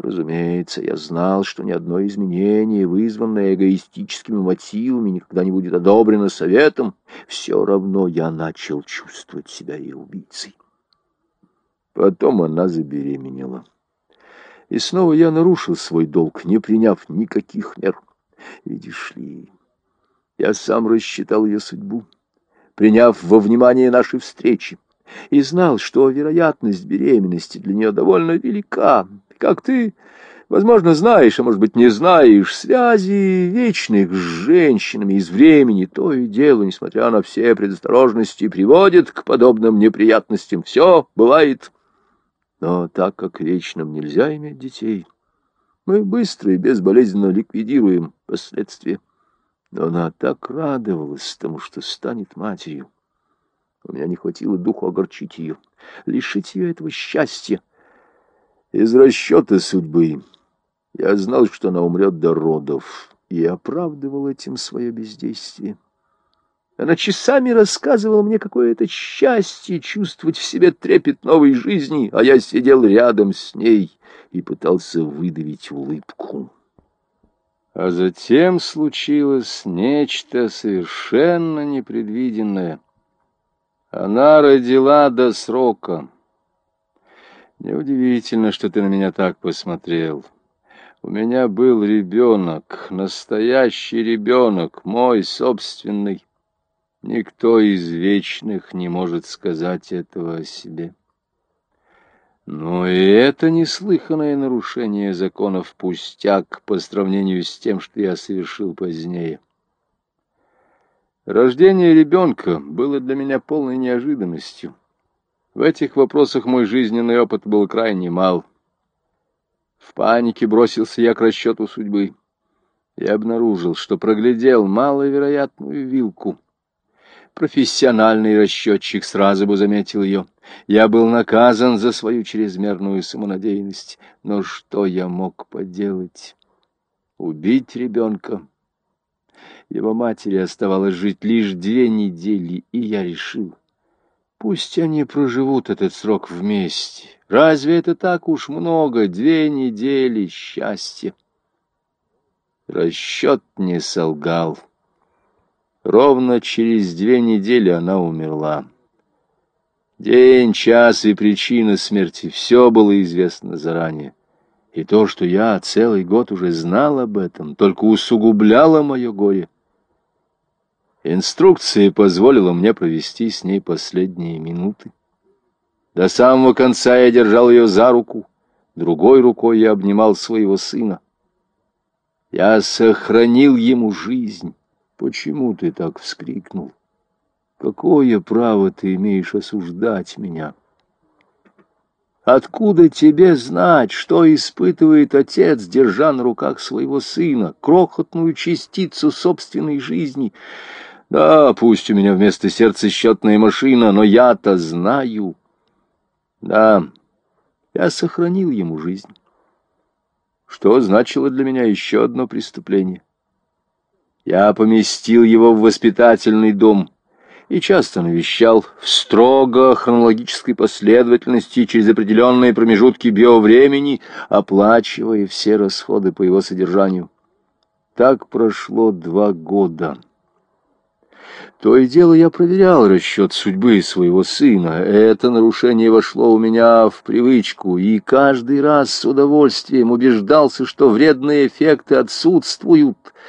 Разумеется, я знал, что ни одно изменение, вызванное эгоистическими мотивами, никогда не будет одобрено советом. Все равно я начал чувствовать себя ее убийцей. Потом она забеременела. И снова я нарушил свой долг, не приняв никаких мер. Видишь ли, я сам рассчитал ее судьбу, приняв во внимание наши встречи, и знал, что вероятность беременности для нее довольно велика. Как ты, возможно, знаешь, а может быть, не знаешь, связи вечных с женщинами из времени то и дело, несмотря на все предосторожности, приводит к подобным неприятностям. Все бывает. Но так как вечным нельзя иметь детей, мы быстро и безболезненно ликвидируем последствия. Но она так радовалась тому, что станет матерью. У меня не хватило духу огорчить ее, лишить ее этого счастья. Из расчета судьбы я знал, что она умрет до родов, и оправдывал этим свое бездействие. Она часами рассказывала мне, какое это счастье чувствовать в себе трепет новой жизни, а я сидел рядом с ней и пытался выдавить улыбку. А затем случилось нечто совершенно непредвиденное. Она родила до срока. Неудивительно, что ты на меня так посмотрел. У меня был ребенок, настоящий ребенок, мой собственный. Никто из вечных не может сказать этого о себе. Но и это неслыханное нарушение законов пустяк по сравнению с тем, что я совершил позднее. Рождение ребенка было для меня полной неожиданностью. В этих вопросах мой жизненный опыт был крайне мал. В панике бросился я к расчету судьбы. Я обнаружил, что проглядел маловероятную вилку — Профессиональный расчетчик сразу бы заметил ее. Я был наказан за свою чрезмерную самонадеянность. Но что я мог поделать? Убить ребенка? Его матери оставалось жить лишь две недели, и я решил, пусть они проживут этот срок вместе. Разве это так уж много? Две недели счастья. Расчет не солгал. Ровно через две недели она умерла. День, час и причина смерти — все было известно заранее. И то, что я целый год уже знал об этом, только усугубляло мое горе. Инструкция позволила мне провести с ней последние минуты. До самого конца я держал ее за руку, другой рукой я обнимал своего сына. Я сохранил ему жизнь. Почему ты так вскрикнул? Какое право ты имеешь осуждать меня? Откуда тебе знать, что испытывает отец, держа на руках своего сына, крохотную частицу собственной жизни? Да, пусть у меня вместо сердца счетная машина, но я-то знаю. Да, я сохранил ему жизнь. Что значило для меня еще одно преступление? Я поместил его в воспитательный дом и часто навещал в строго хронологической последовательности через определенные промежутки биовремени, оплачивая все расходы по его содержанию. Так прошло два года. То и дело я проверял расчет судьбы своего сына. Это нарушение вошло у меня в привычку, и каждый раз с удовольствием убеждался, что вредные эффекты отсутствуют,